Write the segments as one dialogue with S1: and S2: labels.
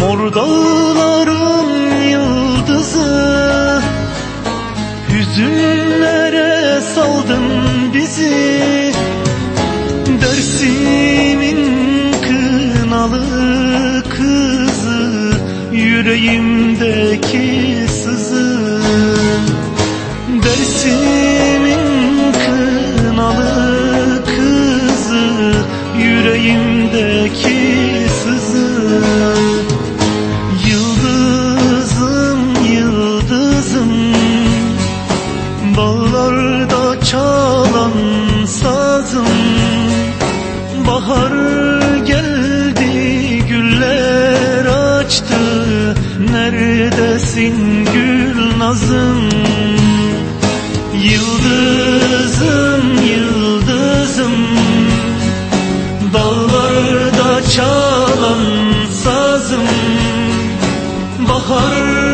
S1: Mor dağların yıldızı Hüzünlere saldın bizi. Dersimin kınalı kızı Yüreğimdeki sızı. Dersimin Bahar geldi güller açtı. Neredesin gül nazım? Yıldızım yıldızım. Dağlarda çalan sazım. Bahar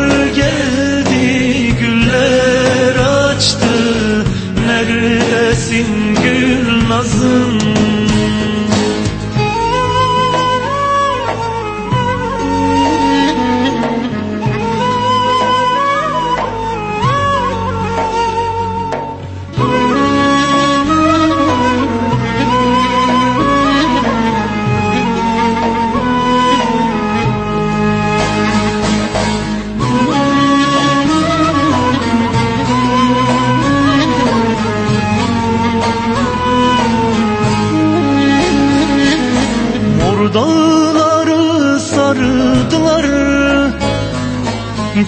S1: Mor dağları sardılar.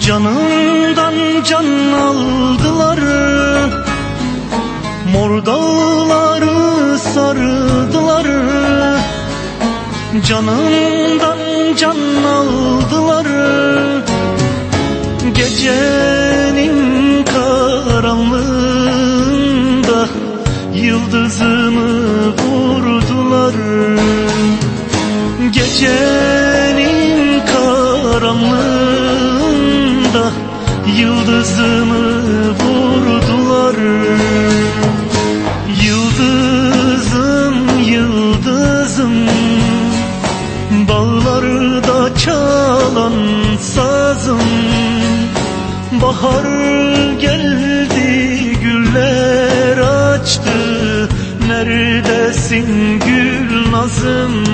S1: Canımdan can aldılar. Mor dağları sardılar. Canımdan can aldılar. Gecenin Gecenin karanlığında Yıldızımı vurdular. Yıldızım yıldızım Bağlarda çalan sazım Bahar geldi güller açtı. Neredesin gül nazım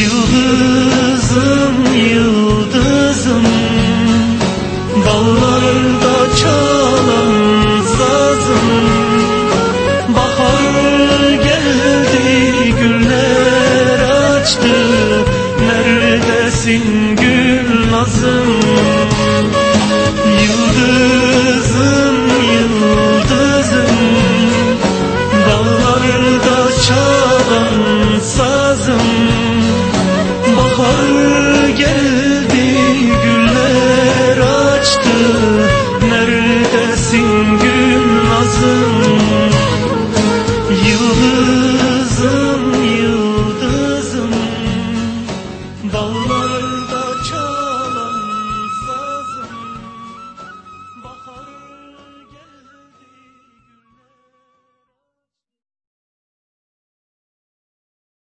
S1: Yıldızım yıldızım. Bağlarda çalan sazım. Bahar geldi güller açtı. Neredesin gül nazım? Yıldızım yıldızım. Dağlarda çalan